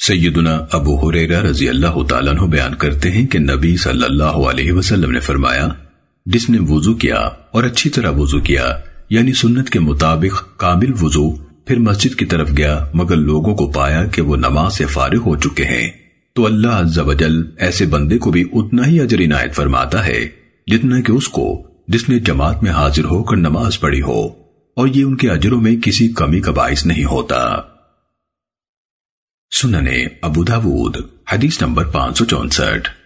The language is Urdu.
سیدنا ابو حریرہ رضی اللہ تعالیٰ عنہ بیان کرتے ہیں کہ نبی صلی اللہ علیہ وسلم نے فرمایا، جس نے وضو کیا اور اچھی طرح وضو کیا یعنی سنت کے مطابق کامل وضو، پھر مسجد کی طرف گیا، مگر لوگوں کو پایا کہ وہ نماز سے فارغ ہو چکے ہیں۔ تو اللہ عز و جل ایسے بندے کو بھی اتنا ہی اجر عنایت فرماتا ہے، جتنا کہ اس کو جس نے جماعت میں حاضر ہو کر نماز پڑھی ہو، اور یہ ان کے اجروں میں کسی کمی کا باعث نہیں ہوتا۔ سننے ابو داود حدیث نمبر پانچ سو چونسٹھ۔